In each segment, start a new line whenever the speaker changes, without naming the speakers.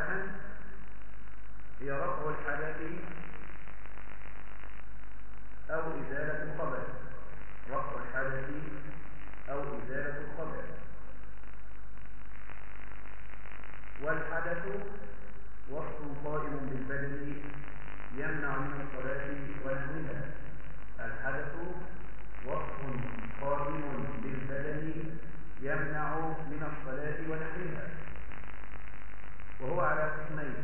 ثلاثا هي رفع الحدث أو إزالة الخبث رفع الحدث أو إزالة الخبث والحدث وصف قائم بالبدن يمنع من الصلاة ونحوها الحدث وصف قائم بالبدن يمنع من الصلاة ونحوها وهو على قسمين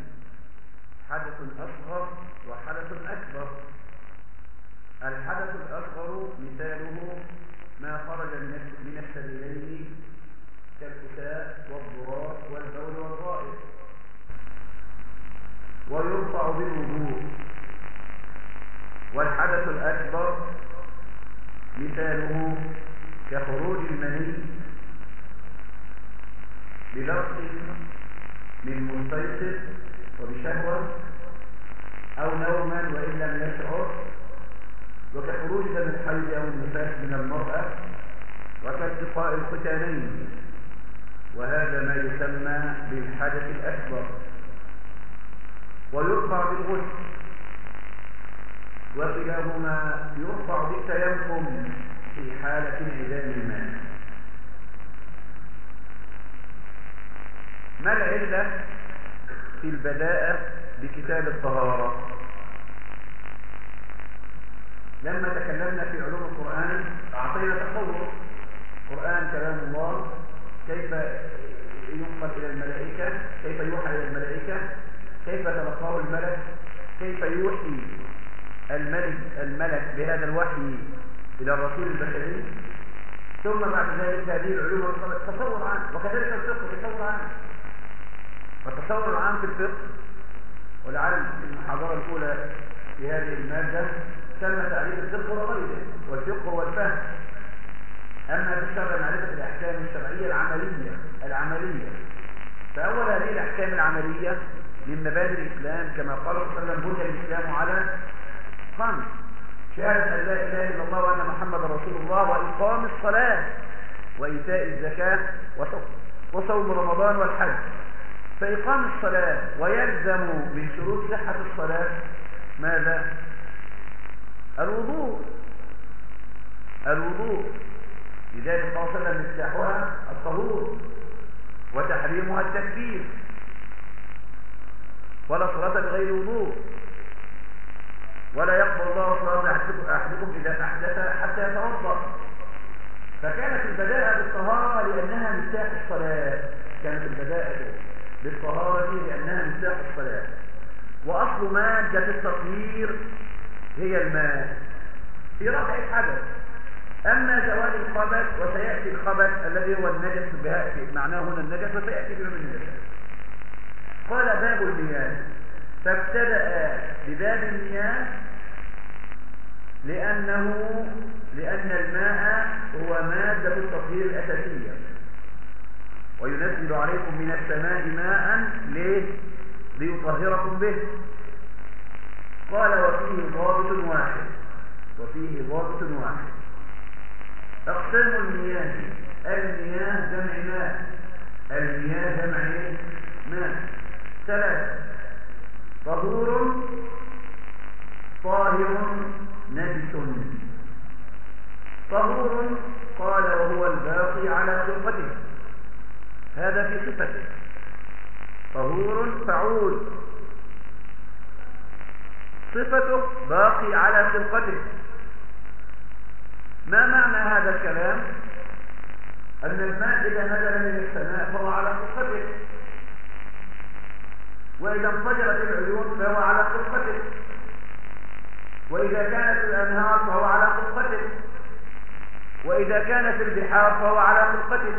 حدث أصغر وحدث أكبر. الحدث الأصغر مثاله ما خرج من السبيلين كالفتاء والضراط والبول والغائط ويرفع بالوضوء والحدث الأكبر مثاله كخروج المني بلفظ من مستيقظ وبشهوة أو نوما وإن لم يشعر وكخروج دم الحيض أو النفاس من المرأة وكالتقاء الختانين وهذا ما يسمى بالحدث الأكبر. ويرفع بالغسل. وكلاهما يرفع بالتيمم في حالة انعدام الماء. ما العلة في البداءة بكتاب الطهارة؟ لما تكلمنا في علوم القرآن أعطينا تصور القرآن كلام الله كيف ينقل إلى الملائكة كيف يوحى إلى الملائكة كيف تلقاه الملك كيف يوحي الملك الملك بهذا الوحي إلى الرسول البشري. ثم بعد ذلك هذه العلوم تصور عنه. وكذلك فالتصور العام في الفقه ولعل المحاضرة الأولى في هذه المادة تم تعريف الفقه وغيره والفقه هو الفهم. أما الشرع معرفة الأحكام الشرعية العملية العملية. فأول هذه الأحكام العملية من مبادئ الإسلام كما قال صلى الله عليه وسلم بني الإسلام على خمس شهادة أن لا إله إلا الله وأن محمد رسول الله وإقام الصلاة وإيتاء الزكاة وصوم رمضان والحج. فإقام الصلاة ويلزم من شروط صحة الصلاة ماذا؟ الوضوء. الوضوء. لذلك قال صلى الله عليه وسلم مفتاحها الطهور وتحريمها التكبير. ولا صلاة بغير وضوء. ولا يقبل الله صلاة أحدكم إذا أحدث حتى يتوضأ. فكانت البداءة بالطهارة لأنها مفتاح الصلاة. كانت البداءة بالطهارة لأنها مفتاح الصلاة. وأصل مادة التطهير هي الماء. في رفع الحدث أما زوال الخبث وسيأتي الخبث الذي هو النجس معناه هنا النجس وسيأتي بما من النجس. قال باب المياه فابتدأ بباب المياه لأنه لأن الماء هو مادة التطهير الأساسية. وينزل عليكم من السماء ماء ليه؟ ليطهركم به. قال وفيه ضابط واحد. وفيه ضابط واحد. أقسام المياه. المياه جمع ماء. المياه جمع ماء. ثلاثة. طهور طاهر نجس. طهور قال وهو الباقي على خلقته. هذا في صفته. طهور فعول صفته باقي على خلقته. ما معنى هذا الكلام؟ أن الماء إذا نزل من السماء فهو على خلقته. وإذا انفجرت العيون فهو على خلقته. وإذا كانت الأنهار فهو على خلقته. وإذا كانت البحار فهو على خلقته.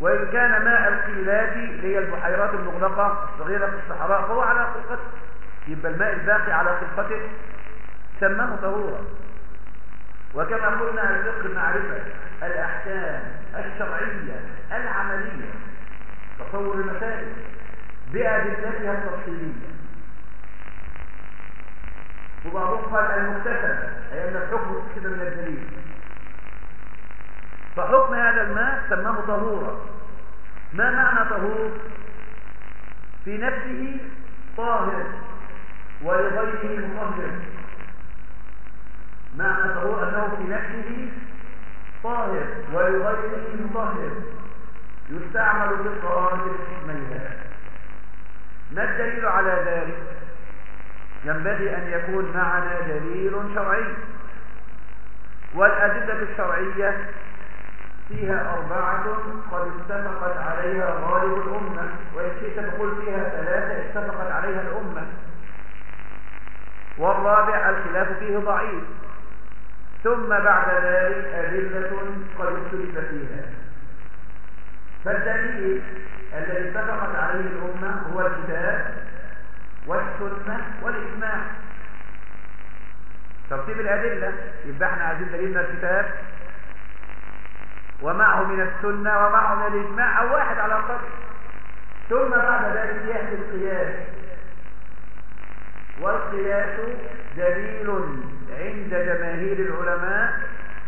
وإن كان ماء القلات اللي هي البحيرات المغلقة الصغيرة في الصحراء فهو على خلقته. يبقى الماء الباقي على خلقته سماه طهورا. وكما قلنا الفقه معرفة الأحكام الشرعية العملية تصور المسائل بأدلتها التفصيلية. وبعضهم قال المكتسب أي أن الحكم اكتسب من الدليل. فحكم هذا الماء سماه طهورا. ما معنى طهور؟ في نفسه طاهر ولغيره مطهر معنى طهور أنه في نفسه طاهر ولغيره مطهر يستعمل في الطهارة الحكمين ما الدليل على ذلك؟ ينبغي أن يكون معنا دليل شرعي. والأدلة الشرعية فيها أربعة قد اتفقت عليها غالب الأمة وإن شئت تقول فيها ثلاثة اتفقت عليها الأمة. والرابع الخلاف فيه ضعيف. ثم بعد ذلك أدلة قد اختلف فيها. فالدليل الذي اتفقت عليه الأمة هو الكتاب والسنة والإجماع. ترتيب الأدلة. يبقى إحنا عايزين دليل من الكتاب. ومعه من السنة ومعه من الإجماع أو واحد على الأقل ثم بعد ذلك يأتي القياس. والقياس دليل عند جماهير العلماء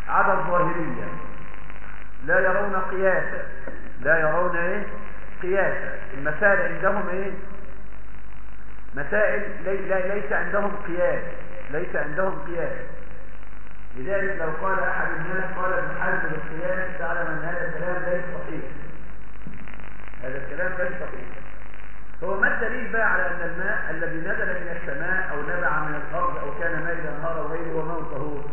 على الظاهرية. لا يرون قياسا لا يرون إيه؟ قياسا المسائل عندهم إيه؟ مسائل لي ليس عندهم قياس ليس عندهم قياس. لذلك لو قال أحد الناس قال ابن حزم بالقياس تعلم أن هذا الكلام ليس صحيح. هذا الكلام ليس صحيح. هو ما الدليل بقى على أن الماء الذي نزل من السماء أو نبع من الأرض أو كان مائدا نهار أو غيره هو ماء طهور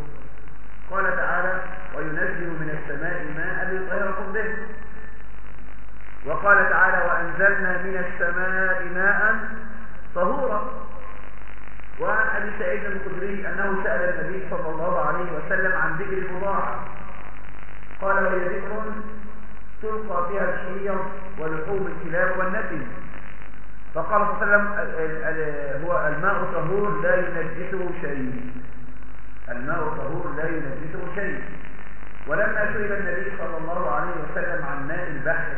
قال تعالى وينزل من السماء ماء ليطهركم به. وقال تعالى وأنزلنا من السماء ماء طهورا. وعن أبي سعيد الخدري أنه سأل النبي صلى الله عليه وسلم عن ذكر البضاعه قال وهي ذكر تلقى فيها الحيض ولحوم الكلاب والنتن فقال صلى الله عليه وسلم هو الماء طهور لا ينجسه شيء. الماء طهور لا ينجسه شيء. ولما سئل النبي صلى الله عليه وسلم عن ماء البحر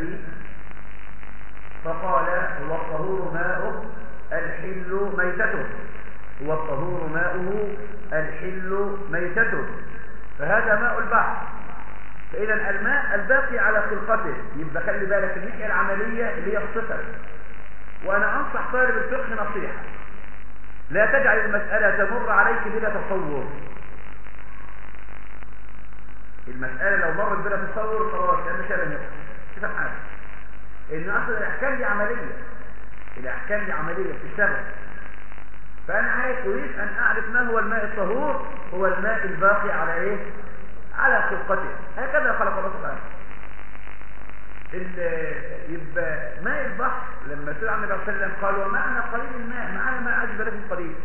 فقال هو الطهور ماؤه الحل ميتته. هو الطهور ماؤه الحل ميتته. فهذا ماء البحر. فإذا الماء الباقي على خلقته. يبقى خلي بالك الناحية العملية اللي هي الصفر. وأنا أنصح طالب الفقه نصيحة. لا تجعل المسألة تمر عليك بلا تصور. المسألة لو مرت بلا تصور خلاص لأن شيء لم تفهم حاجة إن أصل الأحكام دي عملية. الأحكام دي عملية بتشتغل فأنا عايز أريد أن أعرف ما هو الماء الطهور هو الماء الباقي على إيه؟ على خلقته هكذا خلق الله سبحانه يبقى ماء البحر لما سئل عن النبي صلى الله عليه وسلم قال ومعنا قليل الماء معنا ماء عجب لكم قليل.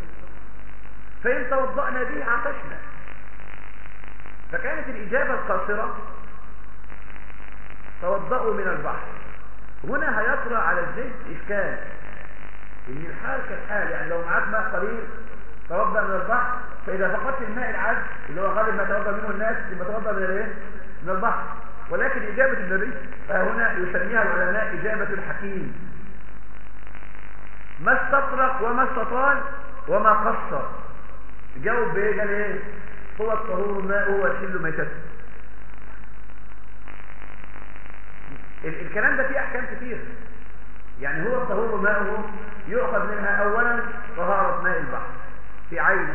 فإن توضأنا به عطشنا. فكانت الإجابة القاصرة توضأوا من البحر. هنا هيطرأ على الذهن إشكال. إن الحال كالحال يعني لو معاك ماء قليل توضأ من البحر فإذا فقدت الماء العذب اللي هو غالب ما توضأ منه الناس يبقى توضأ من الايه؟ من البحر. ولكن إجابة النبي فهنا يسميها العلماء إجابة الحكيم. ما استطرق وما استطال وما قصر. جاوب بإيه؟ قال إيه؟ هو الطهور ماء هو الحل ميتته الكلام ده فيه أحكام كتير. يعني هو الطهور ماءه يؤخذ منها أولا طهارة ماء البحر في عينه.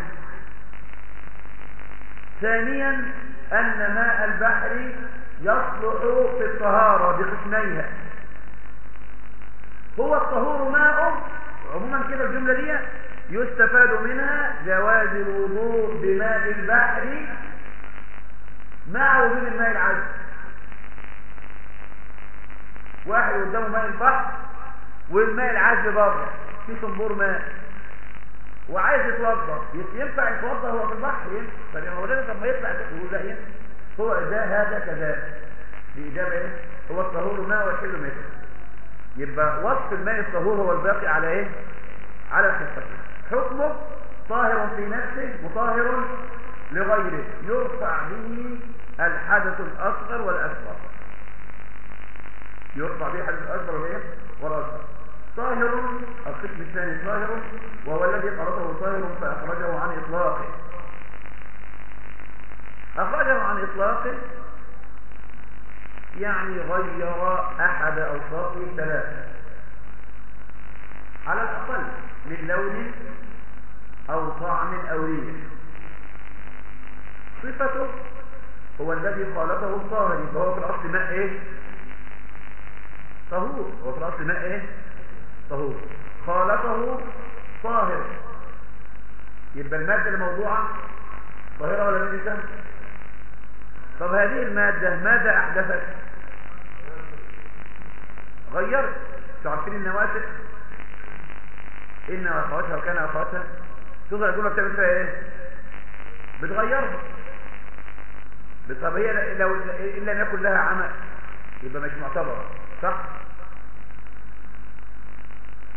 ثانيا أن ماء البحر يصلح في الطهارة بقسميها. هو الطهور ماء عموما كده الجملة دي يستفاد منها جواز الوضوء بماء البحر مع وجود الماء العذب. واحد قدامه ماء البحر والماء العذب بره في صنبور ماء وعايز يتوضا ينفع يتوضا هو في البحر ينفع. طب يا مولانا طب ما يطلع يقول لا ينفع. هو ده هذا كذا الإجابة إيه؟ هو الطهور ماء والحل ماء يبقى وصف الماء الطهور هو الباقي على إيه؟ على خفته حكمه طاهر في نفسه مطهر لغيره. يرفع به الحدث الأصغر والأكبر يرفع به الحدث الأصغر والإيه؟ والأصغر. طاهر القسم الثاني طاهر وهو الذي قرأته طاهر فأخرجه عن إطلاقه أخرجه عن إطلاقه يعني غير أحد أوصافه الثلاثة على الأقل من لون أو طعم أو ريح صفته هو الذي خالطه الطاهر فهو في الأصل ماء إيه؟ طهور هو في الأصل ماء إيه؟ طهور. خالطه طاهر. يبقى المادة الموضوعة طاهرة ولا نجسة طب هذه المادة ماذا أحدثت؟ غيرت. تعرفين النواسخ إن أخواتها وكان أخواتها. تظهر الجملة بتعمل فيها إيه؟ بتغيرها. طب هي لو إن لم يكن لها عمل يبقى مش معتبرة صح؟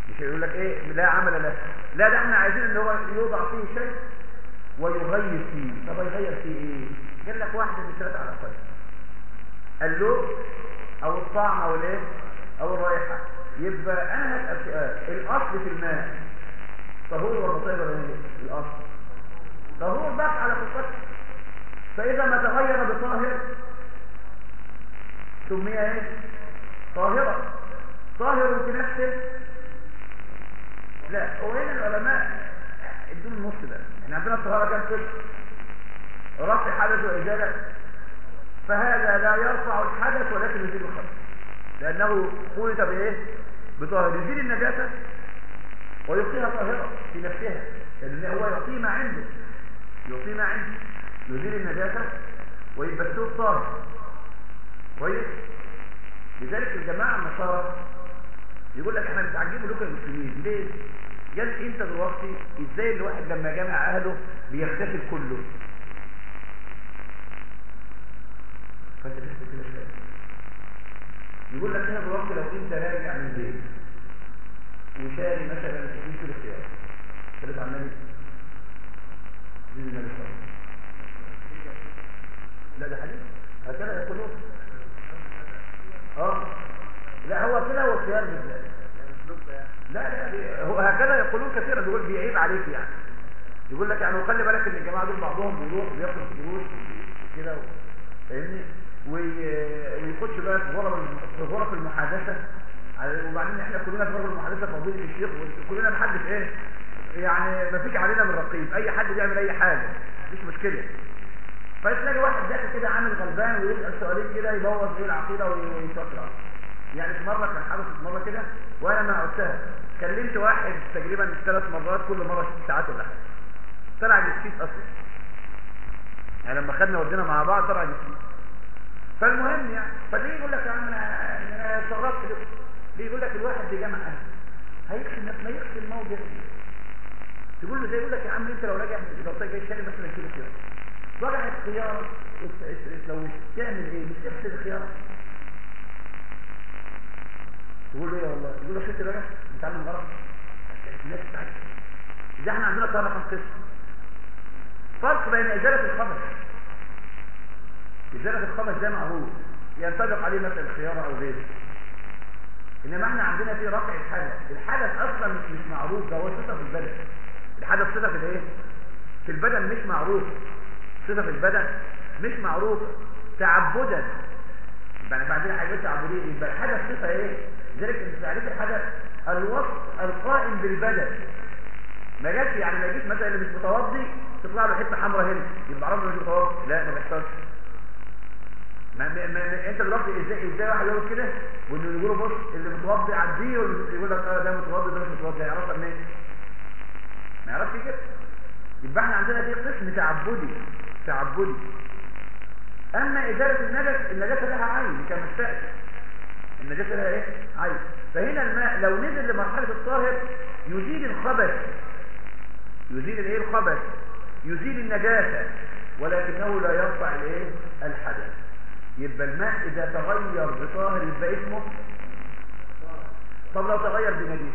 مش هيقول لك إيه؟ لا عمل له. لا ده إحنا عايزين إن هو يوضع فيه شيء ويغير فيه. طب يغير فيه إيه؟ قال لك واحد من ثلاثة على الأقل اللون أو الطعم أو الايه أو الرائحة. يبقى أنا هسأل سؤال الأصل في الماء طهور ولا طيب ولا إيه؟ الأصل. طهور بقى على خطته فإذا ما تغير بطاهر سمي إيه؟ طاهرة. طاهر في نفسه لا هو هنا العلماء ادوا النص ده. إحنا عندنا الطهارة كام قسم رفع حدث وإزالة. فهذا لا يرفع الحدث ولكن يزيل الخبث لأنه خلط بإيه؟ بطاهر يزيل النجاسة ويبقيها طاهرة في نفسها. لأن هو يعطي ما عنده. يعطي ما عنده. يزيل النجاسة ويبقى السوق طاهر كويس؟ لذلك الجماعة النصارى يقول لك إحنا بنتعجبوا لكم المسلمين. ليه؟ قال أنت دلوقتي إزاي الواحد لما جامع أهله بيغتسل كله؟ فانت تحس كده شوية. يقول لك هنا دلوقتي لو انت راجع من البيت وشاري مثلا 20 كيلو خيار الله عليه وسلم؟ لا ده حديث. هكذا يقولون. آه. لا هو كده هو خيار بالذات لا لا هو هكذا يقولون كثيرا يقول بيعيب عليك يعني. يقول لك يعني وخلي بالك إن الجماعة دول بعضهم بيروح بياخد فلوس كده فاهمني؟ ويخش بقى في غرف في غرف المحادثة. وبعدين إحنا كلنا في غرف المحادثة فضيله الشيخ وكلنا محدش إيه يعني ما فيش علينا من رقيب. أي حد بيعمل أي حاجة مفيش مشكلة. فتلاقي واحد داخل كده عامل غلبان ويسأل سؤالين كده يبوظ إيه العقيدة ويشطر يعني في مرة كان حدثت مرة كده وأنا ما قلتها كلمت واحد تقريبا ثلاث مرات كل مرة ساعات ولا حاجة طلع جسيس أصلا. يعني لما خدنا ودينا مع بعض طلع جسيس فالمهم يعني فتيجي يقول لك يا عم أنا استغربت ليه يقول لك الواحد بيجمع اهله هيغسل نفسه ما يغسل الموضع تقول له زي يقول لك يا عم أنت لو راجع لو جاي تاني مثلا كيلو خيار وجع الخيار لو تعمل إيه مش تغسل الخيار تقول إيه والله يقول له شفت بقى. بتعلم غلط. الناس بتاعتك ده إحنا عندنا طبعا كم قسم. فرق بين إزالة الخبث إزالة الخبث ده معروف ينطبق عليه مثلا الخيار أو غيره. إنما إحنا عندنا في رفع الحدث. الحدث أصلا مش معروف. ده هو صفة في البدن. الحدث صفة في الايه في البدن مش معروف. صفة في البدن مش معروفه تعبدا. يبقى بعدين حاجات تعبديه يبقى الحدث صفه إيه لذلك انت تعريف الحدث. الوصف القائم بالبدن. ما جاتش يعني ما يجيش مثلا اللي مش متوضي تطلع له حتة حمراء هنا. يبقى عرفنا مش متوضي. لا ما بيحصلش. ما ما ما أنت دلوقتي إزاي إزاي واحد يقول كده؟ وإنه يقول بص اللي متوضي عديه يقول لك آه ده متوضي ده مش متوضي. هيعرفها منين؟ ما يعرفش كده. يبقى إحنا عندنا دي قسم تعبدي. تعبدي. أما إزالة النجس النجاسة لها عين كما استأذن النجاسة لها إيه؟ عين. فهنا الماء لو نزل لمرحلة الطاهر يزيل الخبث. يزيل الإيه؟ الخبث. يزيل النجاسة. ولكنه لا يرفع الإيه؟ الحدث. يبقى الماء إذا تغير بطاهر يبقى اسمه؟ طب لو تغير بنجيس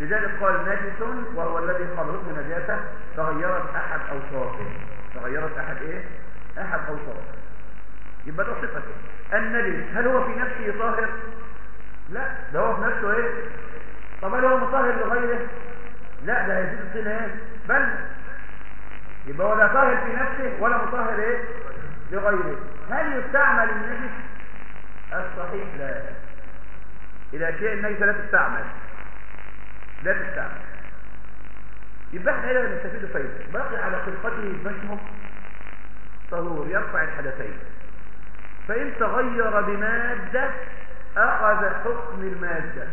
لذلك قال نجس وهو الذي خلقه نجاسة تغيرت أحد أوصافه. تغيرت أحد إيه؟ احد اوصافه يبقى ده صفته النجس هل هو في نفسه طاهر؟ لا. ده هو في نفسه إيه؟ طب هل هو مطهر لغيره؟ لا ده هيزيد الطين إيه؟ بل يبقى هو لا طاهر في نفسه ولا مطهر إيه؟ لغيره. هل يستعمل النجس الصحيح لا. إلى شيء النجس لا تستعمل. لا تستعمل. يبقى إحنا هنا نستفيد فايدة. باقي على خلقته بشمه طهور يرفع الحدثين. فإن تغير بمادة أخذ حكم المادة.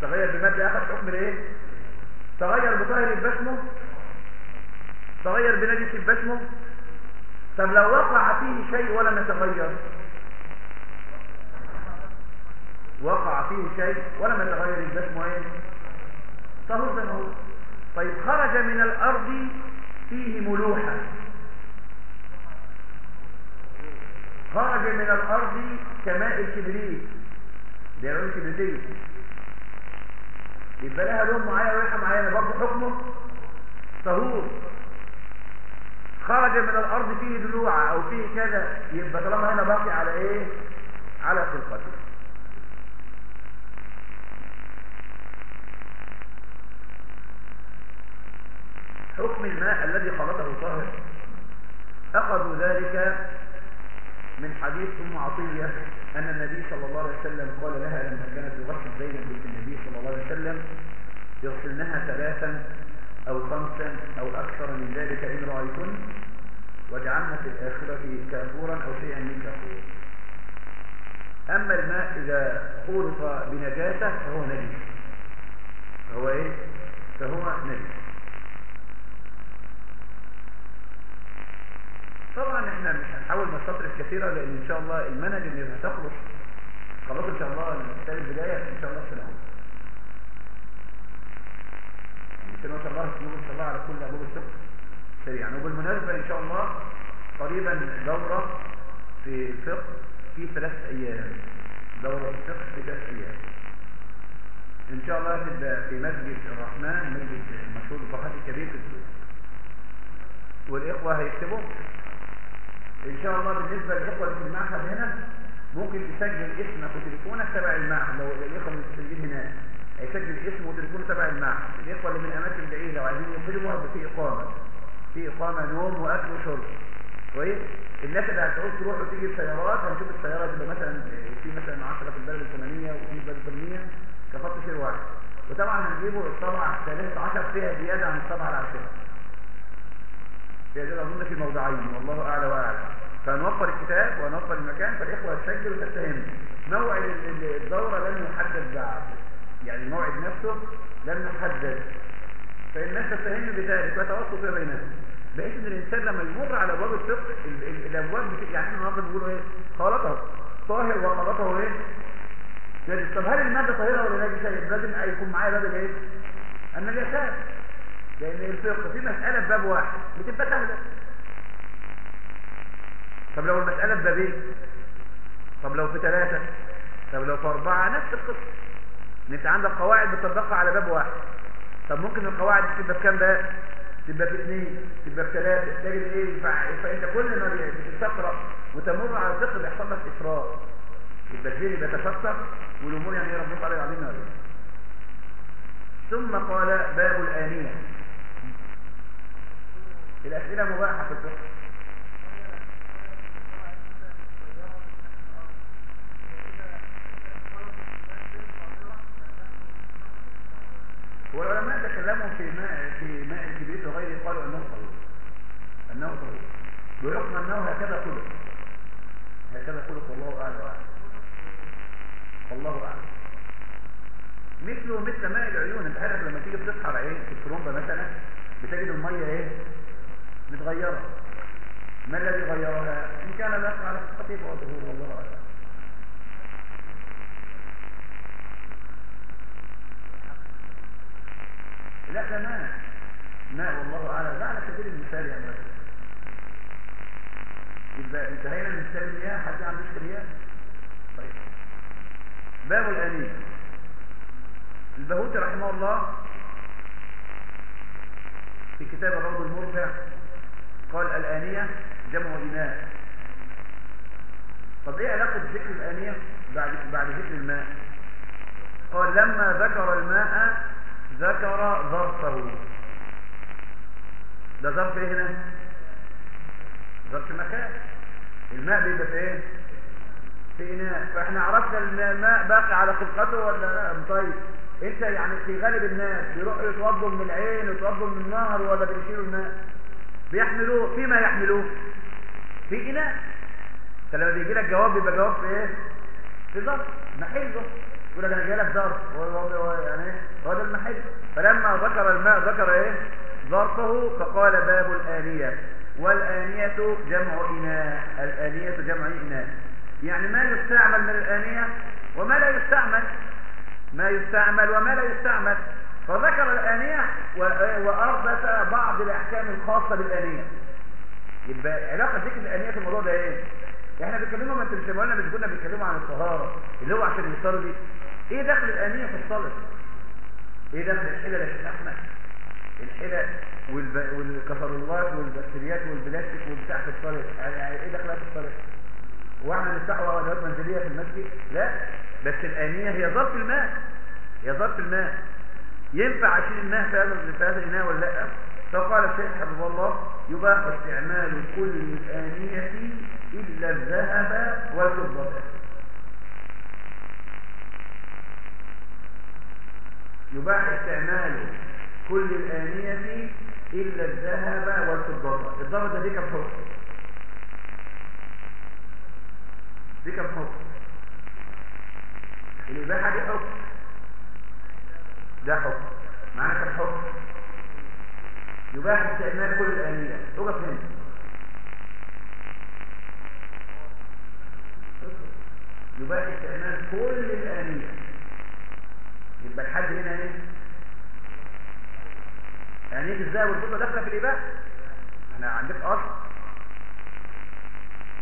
تغير بمادة أخذ حكم الإيه؟ تغير بطاهر يبقى اسمه؟ تغير بنجس يبقى اسمه؟ طب لو وقع فيه شيء ولم يتغير؟ وقع فيه شيء ولم يتغير يبقى اسمه إيه؟ طهور زي طيب خرج من الأرض فيه ملوحة. خرج من الأرض كماء الكبريت. بيعملوا الكبريتية يبقى لها لون معين وريحة معينة. برضه حكمه طهور. خرج من الأرض فيه دلوعة أو فيه كذا. يبقى طالما هنا باقي على إيه؟ على خلقته. حكم الماء الذي خلطه طاهر. أخذوا ذلك من حديث أم عطية أن النبي صلى الله عليه وسلم قال لها لما كانت تغسل زينب بنت النبي صلى الله عليه وسلم يغسلنها ثلاثا أو خمسا أو أكثر من ذلك إن رأيتن واجعلنا في الآخرة كافورا أو شيئا من كافور. أما الماء إذا خلط بنجاسة فهو نجس فهو إيه؟ فهو نجس طبعا إحنا مش هنحاول نستطرد كثيرا لأن إن شاء الله المنهج اللي هتخلص خلاص إن شاء الله السنة البدايه إن شاء الله السنة يعني ما شاء الله ان شاء الله على كل أبواب الفقه سريعا. وبالمناسبة إن شاء الله قريبا دورة في الفقه في ثلاث أيام. دورة في الفقه في ثلاث أيام. إن شاء الله تبقى في مسجد الرحمن مسجد المشهور الفقهي الكبير في السوق. والإخوة هيكتبوا؟ إن شاء الله بالنسبة للإخوة في المعهد هنا ممكن تسجل اسمك وتليفونك تبع المعهد. لو الإخوة اللي مسجلين هناك هيسجل اسمه وتليفونه تبع المعهد. الإخوة اللي من اماكن بعيده لو عايزين يقيموا في إقامة. في إقامة نوم وأكل وشرب. كويس؟ الناس اللي هتعوز تروح وتيجي السيارات هنشوف السياره تبقى مثلا في مثلا 10 في البلد الفلانية وفي البلد الفلانية. كخط سير واحد. وطبعا هنجيبه الطبعه الثالثه 10 فيها زيادة عن الطبعه العاشرة. زياده اظن في موضعين والله أعلى واعلم فنوفر الكتاب ونوفر المكان فالإخوة تسجل وتتهم. موعد الدورة لم يحدد بعد. يعني الموعد نفسه لم يحدد. فالناس تتهم بذلك وتوسط بينهم. بحيث إن الإنسان لما يمر على ابواب الفقه الأبواب يعني إحنا النهارده بنقولوا إيه؟ خلطه طاهر وخلطه إيه؟ طب هل المادة طاهرة ولا نجسه لازم يكون معايا باب إيه النجاسات لأن الفقه في مسألة بباب واحد. بتبقى سهلة. طب لو المسألة ببابين طب لو في ثلاثة؟ طب لو في أربعة؟ نفس القصة. ان أنت عندك قواعد بتطبقها على باب واحد. طب ممكن القواعد دي تبقى بكام باب؟ تبقى في اثنين تبقى في ثلاثة. تجد إيه؟ فانت كل ما بتقرا وتمر على الفقه بيحصل لك إفراط. يبقى الذهن بيتفسر والأمور يعني ربنا تعالى العظيم ثم قال باب الآنية. بيحملوه فيما يحملوه. في إناء. فلما بيجي لك جواب بيبقى جواب في إيه؟ في ظرف. محله يقول لك أنا جاي لك ظرف. يعني إيه؟ ده المحل. فلما ذكر الماء ذكر إيه؟ ظرفه فقال باب الآنية. والآنية جمع إناء. الآنية جمع إناء. يعني ما يستعمل من الآنية وما لا يستعمل. ما يستعمل وما لا يستعمل. فذكر الآنية و- وأثبت بعض الأحكام الخاصة بالآنية. يبقى ذكر الآنية في الموضوع ده إيه؟ إحنا بنتكلموا ما انت مش قلنا مش كنا بنتكلموا عن الطهارة اللي هو عشان يصلوا دي إيه دخل الآنية في الصلاة؟ إيه دخل الحلة يا شيخ احمد؟ الحلة والب... والكسرولات والبكتيريات والبلاستيك والبتاع في الصلاة يعني إيه دخلها في الصلاة؟ وإحنا نفتحوا ادوات منزلية في المسجد؟ لا بس الآنية هي ظرف الماء هي ظرف الماء ينفع أشيل الماء في هذا الاناء ولا لأ فقال الشيخ حفظه الله يباح استعمال كل الآنية إلا الذهب والفضة. يباح استعمال كل الآنية إلا الذهب والفضة. ده دي كم حكم؟ دي كم حكم؟ الإباحة دي حكم. ده حكم. معانا كم حكم. يباح استعمال كل الآنية اقف هنا. يباح استعمال كل الآنية يبقى الحد هنا إيه؟ آنية الذهب والفضة داخلة في الإباحة؟ إحنا عندك أصل.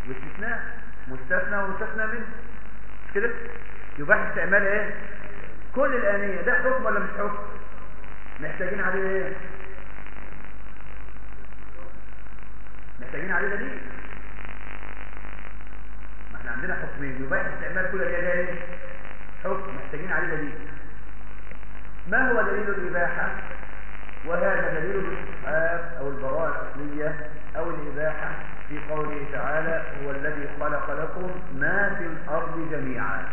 واستثناء مستثنى ومستثنى منه. مش كده؟ يباح استعمال إيه؟ كل الآنية ده حكم ولا مش حكم؟ محتاجين عليه إيه؟ محتاجين عليه دليل ما إحنا عندنا حكمين يباح استعمال كل ده إيه حكم محتاجين عليه دليل ما هو دليل الإباحة؟ وهذا دليل الإسحاب أو البراءة الأصلية أو الإباحة في قوله تعالى هو الذي خلق لكم ما في الأرض جميعا.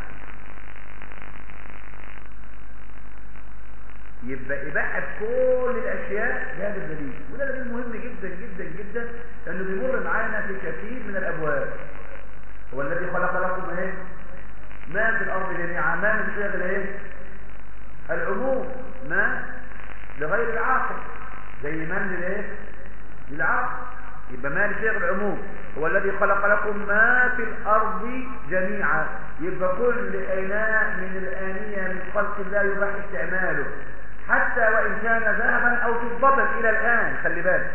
يبقى إباحة كل الأشياء هذا الدليل وده دليل مهم جدا جدا جدا لأنه بيمر معانا في كثير من الأبواب. هو الذي خلق لكم إيه؟ ما في الأرض جميعا ما من صيغ الايه العموم. ما؟ لغير العاقل. زي من للايه للعاقل. يبقى ما لصيغ العموم. هو الذي خلق لكم ما في الأرض جميعا. يبقى كل إناء من الآنية من خلق الله يباح استعماله. حتى وإن كان ذهبا أو فضة إلى الآن خلي بالك.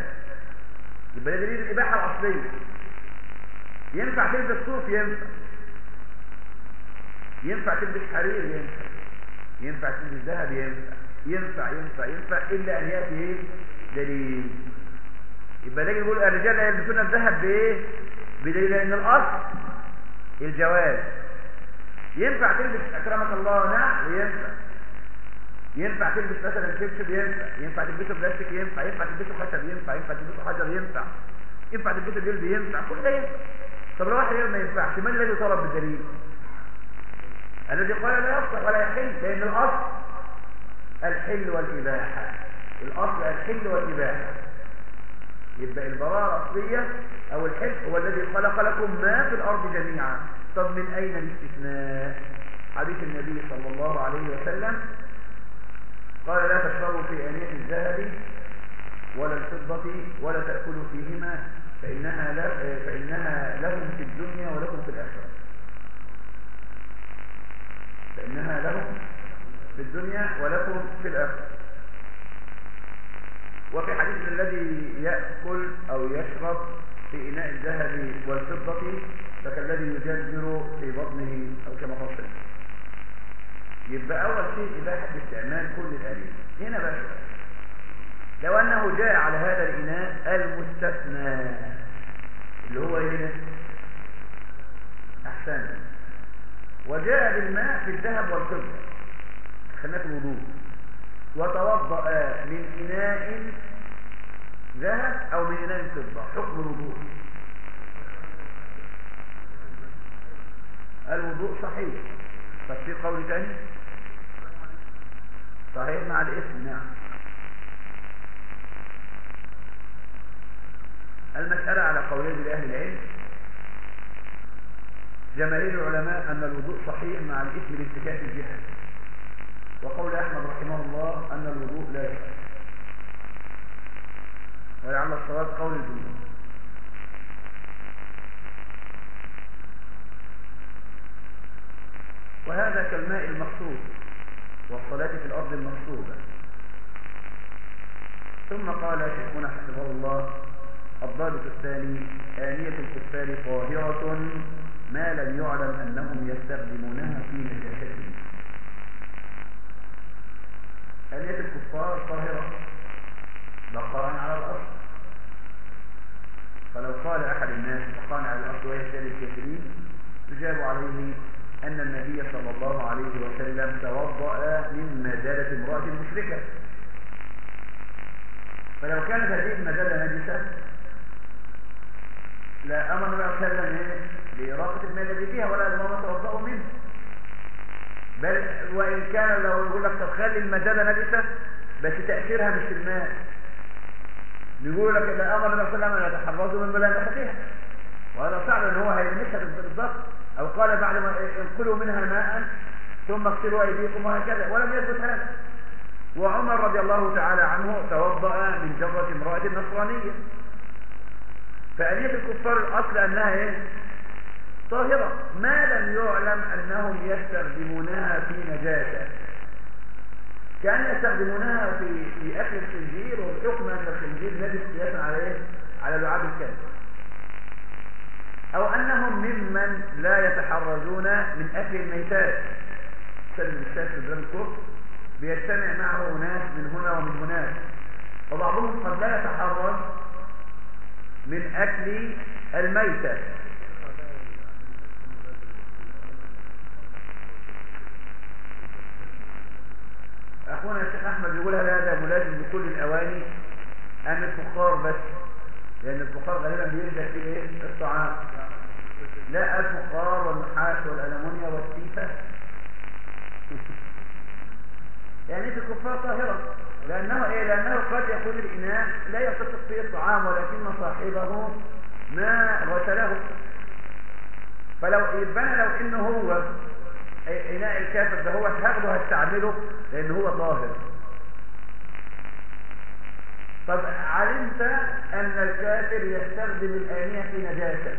يبقى ده دليل الإباحة الأصلية. ينفع تلبس صوف؟ ينفع. ينفع تلبس حرير؟ ينفع. ينفع تلبس ذهب؟ ينفع. ينفع ينفع ينفع. إلا أن يأتي إيه؟ دليل. يبقى نيجي نقول الرجال لا يلبسون الذهب بإيه؟ بدليل إن الأصل الجواز. ينفع تلبس اكرمك الله نعم ينفع ينفع تلبس مثلا شبشب ينفع ينفع تلبسه بلاستيك ينفع ينفع تلبسه خشب ينفع ينفع تلبسه حجر ينفع ينفع تلبسه جلد ينفع كل ده ينفع. طب لو واحد ما ينفعش من الذي طلب بالدليل؟ الذي قال لا يصلح ولا يحل لأن الأصل الحل والإباحة. الأصل الحل والإباحة. يبقى البراءة الأصلية أو الحل هو الذي خلق لكم ما في الأرض جميعا. طب من أين الاستثناء؟ حديث النبي صلى الله عليه وسلم قال لا تشربوا في آنية الذهب ولا الفضة ولا تأكلوا فيهما فإنها, لا فإنها لهم في الدنيا ولكم في الآخرة. فإنها لهم في الدنيا ولكم في الآخرة. وفي حديث الذي يأكل أو يشرب في إناء الذهب والفضة فكالذي يجرجر في بطنه أو كما فصل يبقى أول شيء إباحة استعمال كل الآلية. هنا بقى لو أنه جاء على هذا الإناء المستثنى اللي هو هنا أحسن. وجاء بالماء في الذهب والفضة. خلنا في الوضوء. وتوضأ من إناء ذهب أو من إناء فضة. حكم الوضوء. الوضوء صحيح. بس في قول ثاني صحيح مع الاسم نعم. المسألة على قولين لأهل العلم. جماهير العلماء أن الوضوء صحيح مع الإثم لانتكاس الجهة. وقول أحمد رحمه الله أن الوضوء لا يصح. ولعل الصواب قول الجمهور. وهذا كالماء المقصود. والصلاة في الأرض المقصودة ثم قال شيخنا حفظه الله الضابط الثاني آنية الكفار طاهرة ما لم يعلم أنهم يستخدمونها في نجاستهم آنية الكفار طاهرة بقرا على الأرض. فلو قال أحد الناس بقرا على الأرض وهي الكافرين يجاب عليه أن النبي صلى الله عليه وسلم توضأ من مزالة امرأة مشركة. فلو كانت هذه المزالة نجسة لا أمر النبي صلى الله عليه وسلم إيه؟ بإراقة الماء الذي فيها ولا ما توضأوا منه. بل وإن كان لو يقول لك طب خلي المزالة نجسة بس تأثيرها مش الماء بيقول لك إذا أمر النبي صلى الله عليه وسلم أن يتحرزوا من ملامستها وهذا صعب أن هو هيلمسها بالضبط. أو قال بعد ما انقلوا منها ماء ثم اغسلوا أيديكم وهكذا ولم يثبت هذا وعمر رضي الله تعالى عنه توضأ من جرة امرأة نصرانية فأنية الكفار الأصل أنها إيه؟ طاهرة ما لم يعلم أنهم يستخدمونها في نجاسة كان يستخدمونها في في أكل الخنزير والحكم أن الخنزير نجس قياسا على إيه؟ على لعاب الكلب أو أنهم ممن لا يتحرزون من أكل الميتات. سلم الشاك في بلاد الكفر بيجتمع معه ناس من هنا ومن هناك. وبعضهم قد لا يتحرز من أكل الميتة. أخونا الشيخ أحمد يقول هل هذا ملازم لكل الأواني أم الفخار بس؟ لأن الفخار غالبا بيلجأ في إيه؟ الطعام. لا الفخار والنحاس والألمونيا والسيفة. يعني في الكفار طاهرة. لأنه إيه؟ لأنه قد يكون الإناء لا يتصف فيه الطعام ولكن صاحبه ما غسله. فلو يبقى لو إنه هو إناء الكافر ده هو هاخده هستعمله لأن هو طاهر. طب علمت أن الكافر يستخدم الآنية في نجاسة؟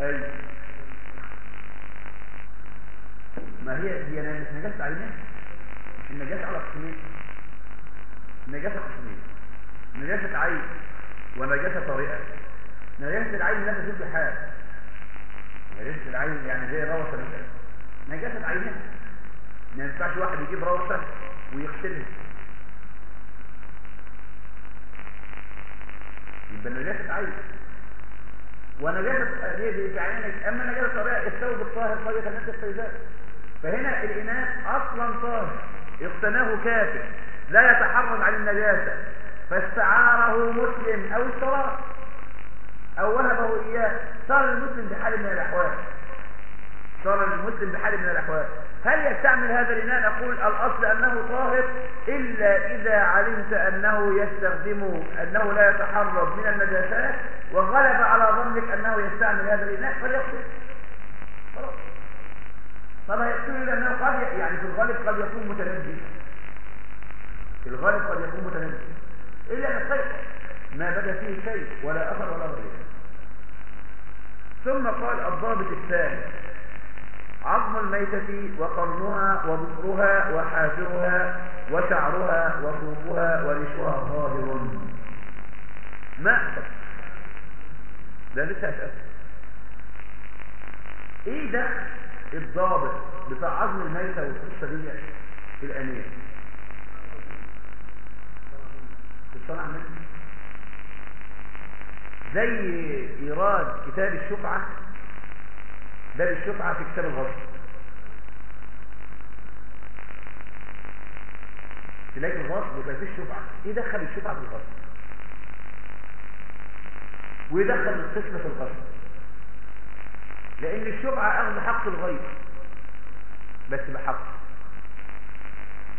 أي. ما هي هي نجاسة عينيه مش النجاسة على قسمين نجاسة قسمين نجاسة عين ونجاسة طريقة. نجاسة العين لا تزيد بحال. نجاسة العين يعني زي روسة مثلا. نجاسة عينها ما ينفعش واحد يجيب روسة ويغسلها يبقى نجاسة عين ونجاسة دي في عينك أما نجاسة طريقة الثوب الطاهر طريقة الناس الفيزات فهنا الإناء أصلا طاهر. اقتناه كافر لا يتحرز عن النجاسة. فاستعاره مسلم أو اشتراه أو وهبه إياه. صار المسلم بحال من الأحوال. صار المسلم بحال من الأحوال. هل يستعمل هذا الإناء؟ نقول الأصل أنه طاهر إلا إذا علمت أنه يستخدم أنه لا يتحرز من النجاسات وغلب على ظنك أنه يستعمل هذا الإناء فليقتل. خلاص طب هيقتل لأنه قد يعني في الغالب قد يكون متنبي. في الغالب قد يكون متنبي. إلا أن الخير ما بدا فيه شيء ولا أثر ولا غير ثم قال الضابط الثاني. عظم الميتة وقرنها وبصرها وحافرها وشعرها وصوفها وريشها ظاهر. ما أكثر ده لسه أسأل إيه ده؟ الضابط بتاع عظم الميتة والقصة دي في الأنية. تتصنع منه زي إيراد كتاب الشفعة باب الشفعة في كتاب الغسل تلاقي الغسل وتلاقي فيه إيه دخل الشفعة في الغسل ويدخل القسمة في الغسل لأن الشفعة اخذ حق الغير بس بحق.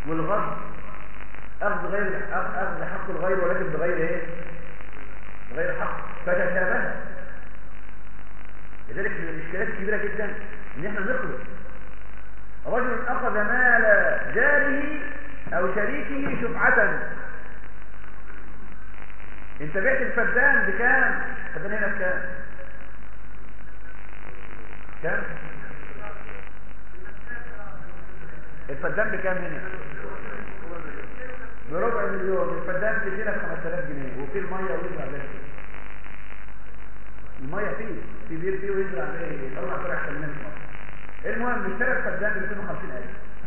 والغسل اخذ غير اخذ حق الغير ولكن بغير إيه؟ بغير حق. فتشابه. لذلك من الاشكالات الكبيرة جدا إن إحنا نخلط رجل أخذ مال جاره أو شريكه شفعة. أنت بعت الفدان بكام؟ الفدان هنا بكام؟ كام؟ الفدان بكام هنا؟ بربع مليون. الفدان بتدينا ب 5000 جنيه وفي المية ويزرع بيه الميه فيه في بير فيه ويزرع بيه يطلع فرع حلمان المهم اشترى الفدان ب 250000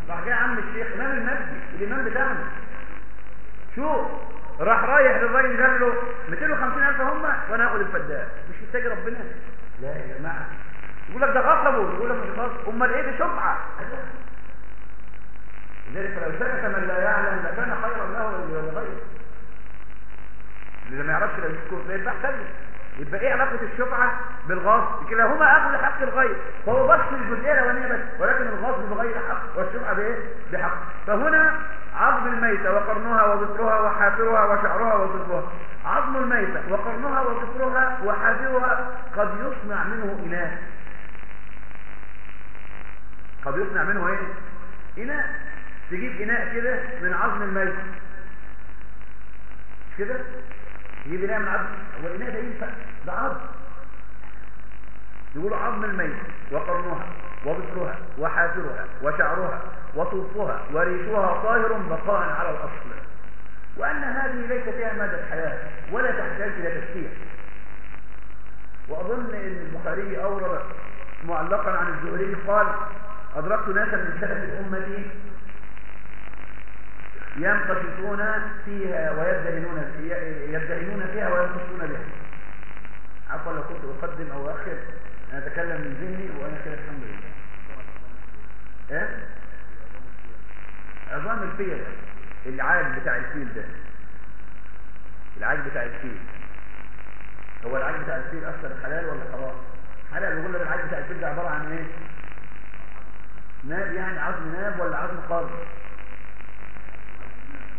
راح جاي عم الشيخ امام المسجد الامام بتاعنا شوف راح رايح للراجل قال له 250000 هم؟ وأنا هاخد الفدان مش محتاج ربنا. لا يا جماعة. يقول لك ده غصبه يقول لك مش غصب. أمال إيه دي شفعه لذلك لو سكت من لا يعلم لكان خيرا له ولغيره اللي ما يعرفش لا يذكر لا يبقى احسن يبقى إيه علاقة الشفعة بالغصب كلاهما اخذ حق الغير فهو بس الجزئية الأولانية بس ولكن الغصب بغير حق والشفعة بإيه؟ بحق. فهنا عظم الميتة وقرنها وظفرها وحافرها وشعرها وظفرها. عظم الميتة وقرنها وظفرها وحافرها قد يصنع منه إناء. قد يصنع منه إيه؟ إناء. تجيب إناء كده من عظم الميتة. كده؟ تجيب إناء من عظم هو الإناء ده ينفع. ده عظم يقولوا عظم الميت وقرنها وبصرها وحافرها وشعرها وصوفها وريشها طاهر بقاء على الأصل. وأن هذه ليس فيها مدى الحياة ولا تحتاج إلى تفكير وأظن أن البخاري أورد معلقا عن الزهري قال أدركت ناسا من سلف الأمة ينقشطون فيها ويدهنون يدهنون فيها وينقشون بها عفوا لو كنت أقدم أو أخر أنا أتكلم من ذهني وأنا كده الحمد لله إيه؟ عظام الفيل العاج بتاع الفيل ده العاج بتاع الفيل هو العاج بتاع الفيل أصلا حلال ولا حرام؟ حلال لك العاج بتاع الفيل ده عبارة عن إيه؟ ناب يعني عظم ناب ولا عظم قرن؟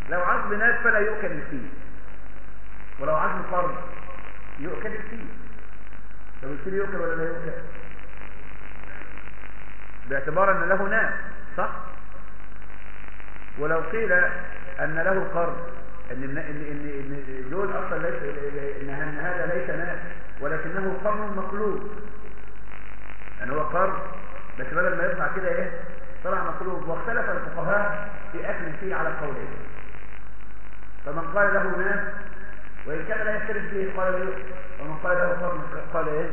لو عظم ناب فلا يؤكل الفيل. ولو عظم قرن يؤكل الفيل. طب الفيل يؤكل ولا لا يؤكل؟ باعتبار أن له ناب صح؟ ولو قيل أن له قرن إن ان ان, إن دول أصلا ليس ان إن هذا ليس ناب ولكنه قرن مقلوب. يعني هو قرن بس بدل ما يطلع كده إيه؟ طلع مقلوب. واختلف الفقهاء في أكل الفيل على قولين فمن قال له ناب وإن كان لا يختلف فيه قال يؤكل ومن قال له قال إيه؟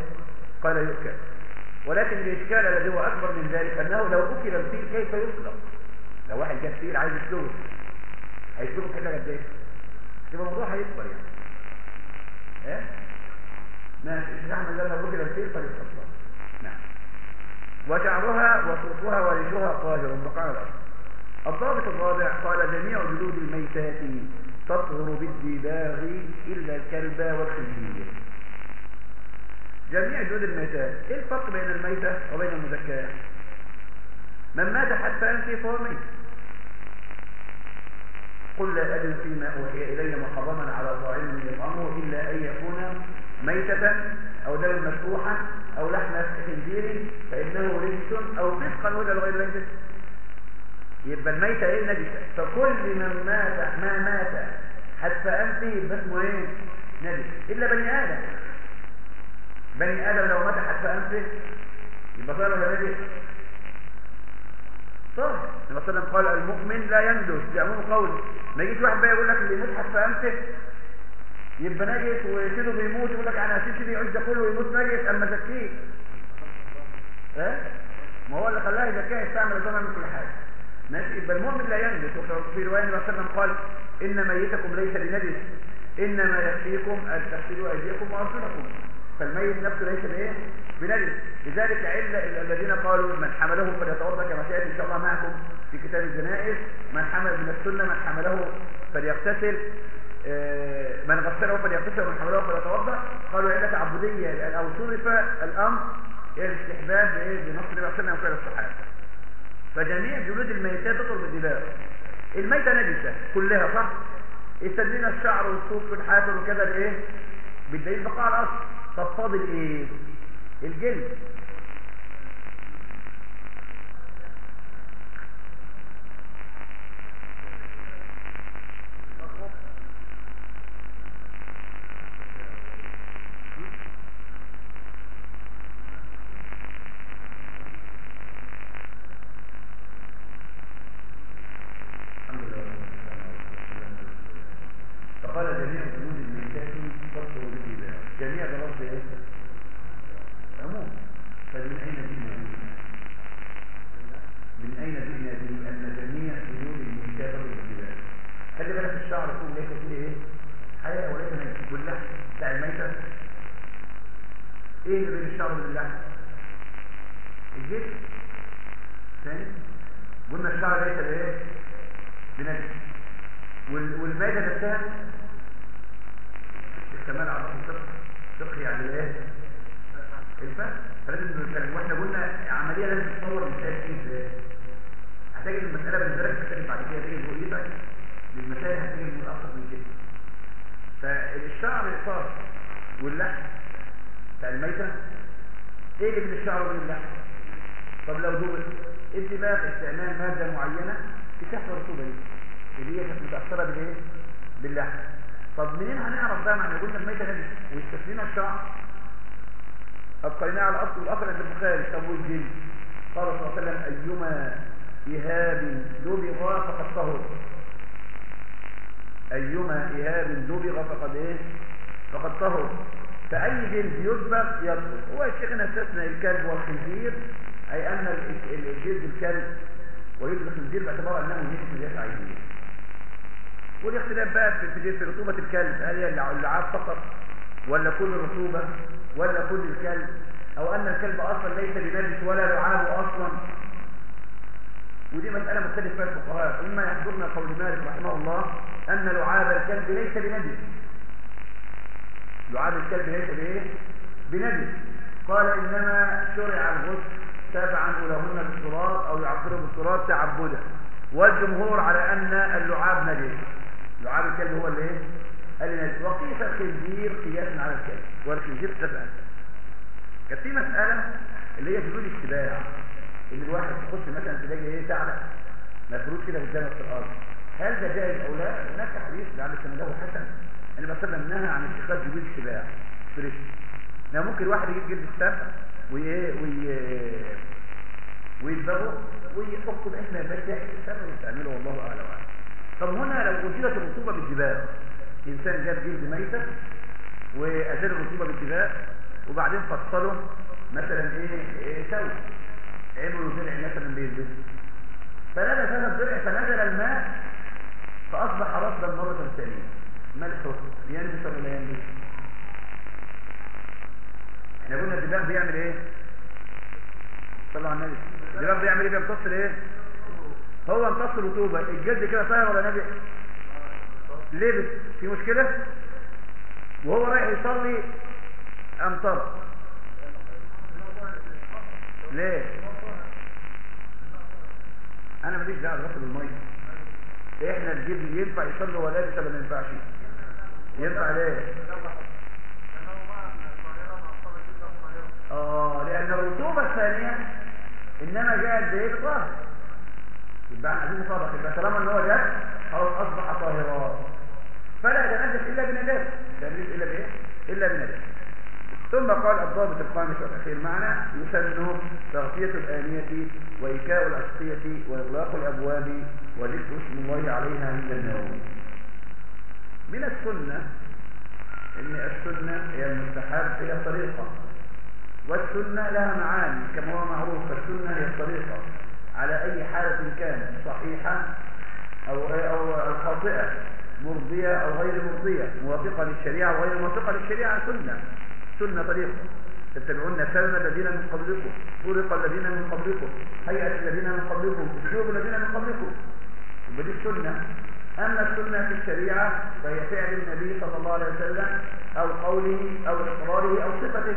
قال يؤكل. ولكن الإشكال الذي هو أكبر من ذلك أنه لو أكل الفيل كيف يطلق؟ لو واحد جاب فيل عايز يسلوه هيسلوه كده قد إيه؟ يبقى الموضوع هيكبر يعني. إيه؟ ماشي الشيخ أحمد قال لو أكل الفيل فليطلق نعم. وشعرها وصوفها وريشها بقاء الأرض الضابط الرابع قال جميع جلود الميتات تطهر بالدباغ إلا الكلب والخنزير. جميع جلود الميتات إيه الفرق بين الميتة وبين المزكاة؟ من مات حتى ينفي فهو ميت قل لا أجد فيما أوحي إلي محرما على طاعم يطعمه إلا أن يكون ميتة أو دم مسفوحا أو لحم خنزير فإنه رجس أو فسقا ولا غير رجس يبقى الميتة إيه نجسة فكل من مات ما مات حتى يبقى اسمه إيه؟ نجس إلا بني آدم. بني آدم لو مات حتى أنفه يبقى صار ولا نجس صح. النبي صلى قال المؤمن لا يندس. بعموم قوله ما يجيش واحد بقى يقول لك اللي يموت حتى أنفه يبقى نجس وسيده بيموت يقول لك أنا هسيب سيدي يعيش ده كله ويموت نجس. أما زكية. ها؟ ما هو اللي خلاه يزكيه يستعمل الزمن من كل حاجة. ماشي. يبقى المؤمن لا ينجس وفي رواية النبي صلى قال إن ميتكم ليس بنجس انما يكفيكم أن تغسلوا أيديكم وأرجلكم. فالميت نفسه ليس بإيه؟ بنجس لذلك عل الذين قالوا من حمله فليتوضأ كما سياتي إن شاء الله معكم في كتاب الجنائز. من حمل من السنة من حمله فليغتسل. من غسله فليغتسل ومن حمله فليتوضأ. قالوا عله عبودية أو صرف الأمر إلى الاستحباب بنص النبي صلى الله عليه وسلم وفعل الصحابة. فجميع جلود الميتات تطلب بالدباغ الميتة نجسة. كلها صح؟ استدلنا الشعر والصوف والحافر وكذا بإيه؟ بالدليل بقاء الأصل. طب فاضل إيه؟ الجلد. ولا كل الرطوبة ولا كل الكلب أو أن الكلب أصلا ليس بنجس ولا لعابه أصلا. ودي مسألة مختلف فيها الفقهاء. إما يحضرنا قول مالك رحمه الله أن لعاب الكلب ليس بنجس لعاب الكلب ليس بإيه؟ بنجس قال إنما شرع الغسل تبعا لهن بالتراب أو يعصره بالتراب تعبدا. والجمهور على أن اللعاب نجس لعاب الكلب هو اللي إيه؟ نجس وقيس الخنزير قياسا على الكلب والخنزير تبعا كانت في مسألة اللي هي جلود السباع ان الواحد يخش مثلا تلاقي إيه ثعلب مفروض كده قدامك في الأرض هل ده جائز أو لا؟ هناك حديث لعل سنده حسن. ان مثلا نهى عن اتخاذ جلود السباع. فريش يعني ممكن الواحد يجيب جلد السبع وي وي ويدبغه ويحطه بحيث ما يبقاش ريحه السبع ويستعمله والله أعلم. طب هنا لو أزيلت الرطوبة بالدباغ إنسان جاب جلد ميتة وأزال الرطوبة بالدباغ وبعدين فصله مثلا إيه سوي. عملوا درع مثلا بيلبس فلبس هذا الدرع فنزل الماء فأصبح رطبا مرة ثانية. ملحه ينبس ولا لا ينبس إحنا قلنا الدباغ بيعمل إيه؟ صلى على النبي. الدباغ بيعمل إيه؟ بيمتص إيه هو امتص الرطوبة الجلد كده طاير ولا نبي؟ لبس في مشكلة وهو رايح يصلي امطر ليه؟ أنا ماليش دعوة بغسل المية. إحنا الجلد ينفع يصلي ولا لابس ولا ما ينفعش؟ ينفع ليه؟ آه لأن الرطوبة الثانية إنما جاءت بايه بطاهر يبقى إحنا عايزين نطبق يبقى طالما إن هو جاء خلاص أصبح طاهرا فلا يتنجس إلا بنجاسه لا يتنجس إلا بإيه؟ إلا بنجاسه ثم قال الضابط الخامس والأخير معنا يسن تغطية الآنية وإيكاء الأسقية وإغلاق الأبواب وذكر اسم الله عليها عند النوم. من السنة إن السنة هي المستحب هي طريقة والسنة لها معاني كما هو معروف. فالسنة هي الطريقة. على أي حالة كانت صحيحة أو أو خاطئة. مرضية أو غير مرضية موافقة للشريعة وغير موافقة للشريعة سنة سنة طريقة. تتبعون سلم الذين من قبلكم طرق الذين من قبلكم هيئة الذين من قبلكم أسلوب الذين من قبلكم. يبقى دي السنة. أما السنة في الشريعة فهي فعل النبي صلى الله عليه وسلم أو قوله أو إقراره أو صفته.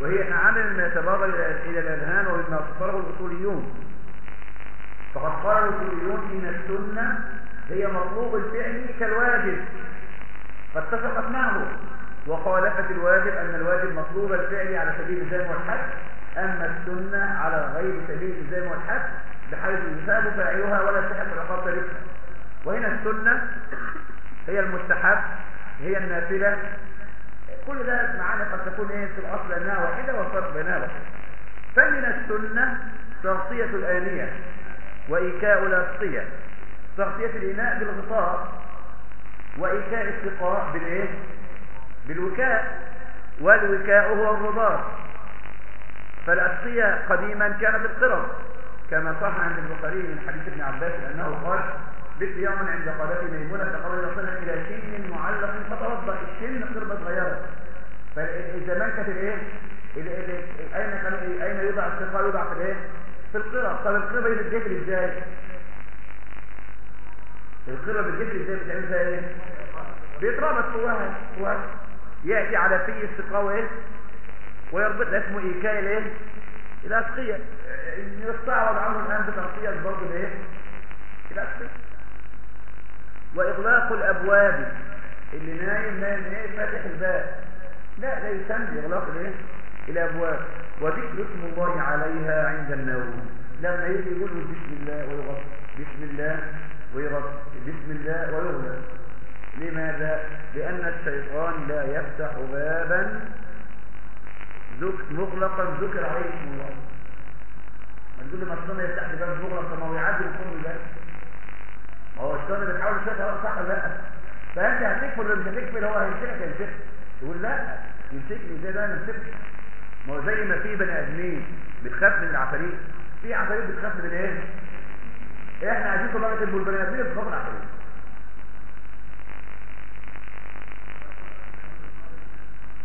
وهي عمل ما يتبادر إلى الأذهان ومما اختصره الأصوليون. فقد قال الأصوليون إن السنة هي مطلوب الفعل كالواجب. فاتفقت معه. وخالفت الواجب أن الواجب مطلوب الفعل على سبيل الزام والحد أما السنة على غير سبيل الزام والحد بحيث يثاب فاعلها ولا يستحق العقاب تاركها وهنا السنة هي المستحب هي النافلة. كل ده معانا قد تكون إيه؟ في الأصل أنها واحدة والفرق بينها بسيط فمن السنة تغطية الآنية. وإيكاء الأسقية. تغطية الإناء بالغطاء وإيكاء السقاء بالإيه؟ بالوكاء. والوكاء هو الرباط. فالأسقية قديما كانت القرب كما صح عند البخاري من حديث ابن عباس أنه قال بت يوم عند قادتي ميمونة فقال يصلنا إلى شن معلق فتوضأ الشن قربة صغيرة فالزمان كانت الإيه؟ أين كان أين يوضع السقاء؟ يوضع في الإيه؟ في القرب طب القربة دي بتجفل إزاي؟ القربة بتجفل إزاي؟ بتعمل فيها إيه؟ بيتربط جواها يأتي على في السقاء وإيه؟ ويربط اسمه إيكاء الإيه؟ الأسقية. يستعرض عنه الآن بتغطيه برضه الايه الأسقية. وإغلاق الأبواب. اللي نايم نايم إيه؟ فاتح الباب. لا لا يسمى إغلاق الإيه؟ الابواب وذكر اسم الله عليها عند النوم. لما يجي يقول بسم الله ويغطي بسم الله ويغطي بسم الله ويغلق لماذا؟ لأن الشيطان لا يفتح بابا مغلقا ذكر عليه اسم الله. نقول له ما الشيطان يفتح لي باب مغلق ما هو يعدي كل ده. ما هو الشيطان اللي بيحاول يشتغل صح ولا لأ؟ فأنت هتكفر ولا مش هتكفر هو هيمسكك هيمسكك. تقول لأ يمسكني. إزاي ده يمسكني ما هو زي ما في بني آدمين بتخاف من العفاريت. في عفاريت بتخاف من الإيه؟ إحنا عايزين درجه البني آدمين بتخاف من العفاريت.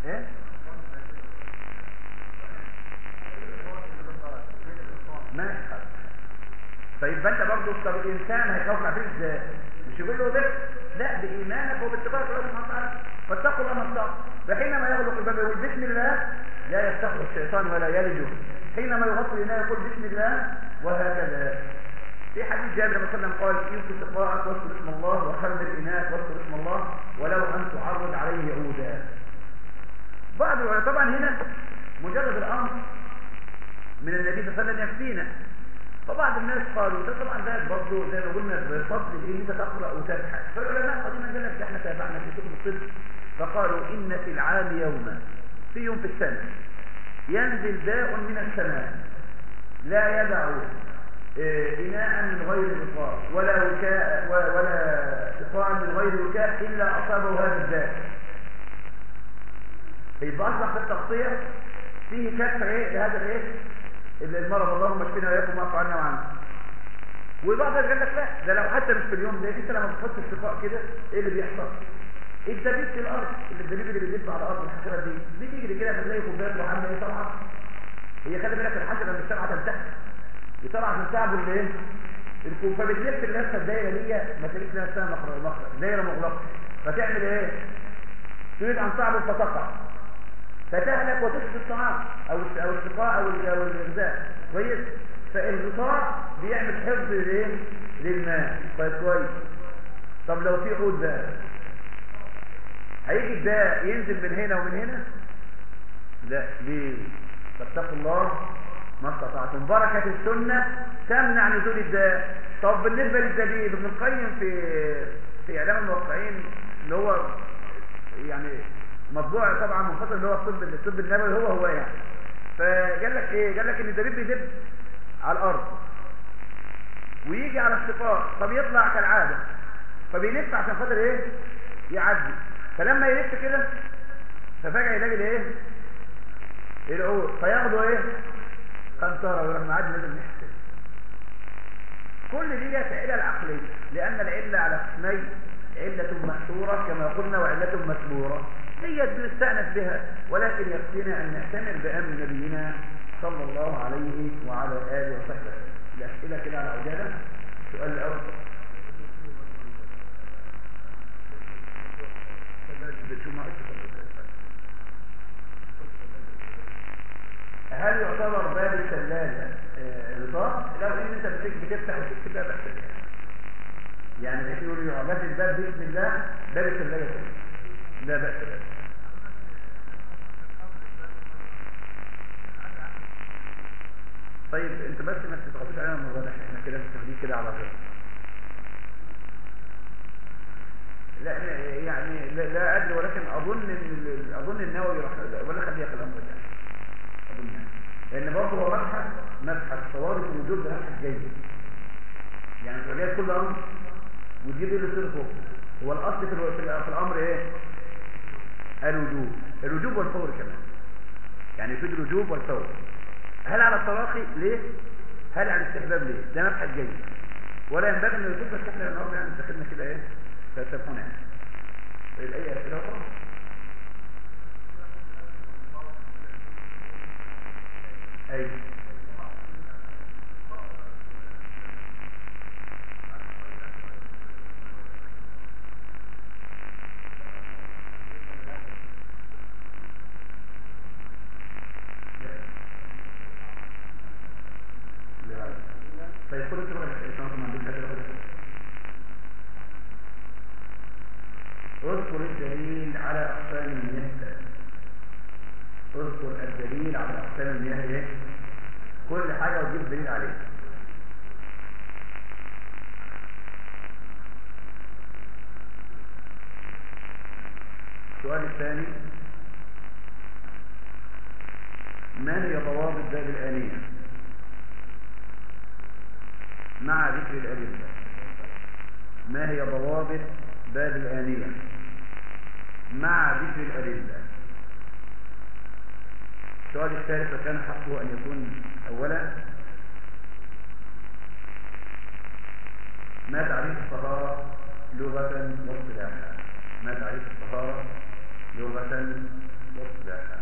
إيه؟ ماشي طيب فانت برضه طب الإنسان هيخاف العفاريت إزاي؟ مش يقول له بس لا بإيمانك وباتباعك الله سبحانه وتعالى فاتقوا الله ما استطعتم فحينما يغلق الباب يقول بسم الله لا يفتحه الشيطان ولا يلجه حينما يغطي الاناء يقول بسم الله وهكذا. في حديث جابر بن وسلم قال يمكن تقراءك واذكر اسم الله وخرم الاناء واذكر اسم الله ولو أن تعرض عليه عودا. بعض العلماء طبعا هنا مجرد الأمر من النبي صلى الله عليه وسلم يكفينا. فبعض الناس قالوا ده طبعا ده برضه زي ما قلنا بفضل إيه؟ أنت تقرأ وتبحث. فالعلماء قديما قال لك إحنا تابعنا في كتب الطب. فقالوا إن في العام يوما. في يوم في السنة. ينزل داء من السماء. لا يدع إيه إناء من غير غطاء ولا وكاء ولا سقاء من غير وكاء إلا أصابه هذا الداء. يبقى أصبح في التغطية فيه كسر إيه لهذا الإيه المرض اللهم اشفينا وإياكم واعف عنا وعنكم وبعض قال لك لا ده لو حتى مش في اليوم ده أنت لما بتحط السقاء كده إيه اللي بيحصل؟ الدبيب في الأرض الدبيب اللي بيلف على الأرض الحشره دي بيجري كده بتلاقي كوبايه وعامله إيه طالعه هي خلي بالك الحشره مش طالعه تمسح دي طالعه عشان تعبوا الايه الكوبايه بتلف لنفسها الدايرة دي ما تلف لنفسها مخرج دايرة مغلقة. فتعمل إيه؟ تريد أن تعبر فتقع فتهلك وتفسد الطعام أو أو السقاء أو الغذاء. كويس؟ فالغطاء بيعمل حفظ للايه للماء. طيب كويس. طب لو في عود بقى؟ هيجي الداء ينزل من هنا ومن هنا؟ لا. ليه؟ فاتقوا الله ما استطعتم. بركة السنة تمنع نزول الداء. طب بالنسبة للدليل ابن القيم في في إعلام الموقعين اللي هو يعني مطبوع طبعا منفصل اللي هو الطب الطب النبوي هو هو يعني. فقال لك إيه؟ قال لك إن الدبيب بيدب على الأرض ويجي على السقاء فبيطلع كالعادة. فبيلف عشان خاطر إيه؟ يعدي. فلما يلف كده ففجأة يلاقي الإيه؟ العود. فياخده إيه؟ قنطره ويروح معدي نازل ناحيه كل دي علل عقليه لأن العلة على قسمين علة مأثورة كما قلنا وعلة مسبورة. هي بنستأنس بها ولكن يكفينا أن نعتمر بأمر نبينا صلى الله عليه وعلى آله وصحبه. الأسئلة كده على عجالة السؤال الأول هل يعتبر باب الثلاجة غطاء؟ لو ان انت بتفتح وتكتب باب الثلاجة يعني بحيث يقول له مثل باب بسم الله باب الثلاجة لا بأس بأس طيب انت بس ما تتغطيش علينا الموضوع ده إحنا كده بنستخدمه كده على غير لا يعني لا, لا ادري ولكن اظن ان اظن النووي راح ولا خليه ياخد الامر ده اظن يعني لأن برضه هو مبحث مبحث ثوابت الوجود ده مبحث جيد يعني العليات كل أمر وتجيب اللي يصير فوق هو الاصل في, في, في الامر إيه الوجوب الوجوب والفور كمان يعني يفيد الوجوب والفور هل على التراخي ليه هل على الاستحباب ليه ده مبحث جيد ولا ينبغي ان يكون بس إحنا النهارده يعني اتخذنا كده إيه تتفقون يعني طيب اي اسئله أخرى اي طيب خد انت بقى الاسئله ما عندكش اسئله اذكر الدليل على اقسام المياه اذكر اقسام المياه إيه؟ كل حاجة وتجيب دليل عليه السؤال الثاني ما هي ضوابط باب الآلية مع ذكر الأدلة ما هي ضوابط باب الآنية مع ذكر الأدلة السؤال الثالث وكان حقه أن يكون أولا ما تعريف الطهارة لغة واصطلاحا؟ ما تعريف الطهارة لغة واصطلاحا؟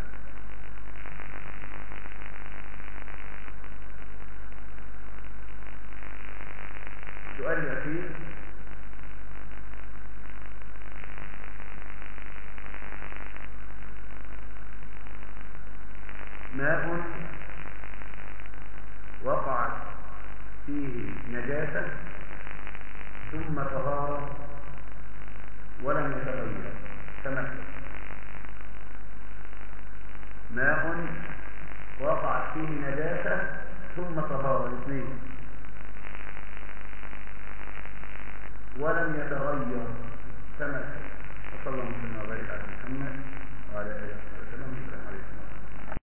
السؤال الأخير ماء وقعت فيه نجاسة ثم طهارة ولم يتغير. تمثل ماء وقعت فيه نجاسة ثم طهارة الاثنين. ولم يتغير. تمثل وصلى الله وسلم وبارك على محمد وعلى وسلم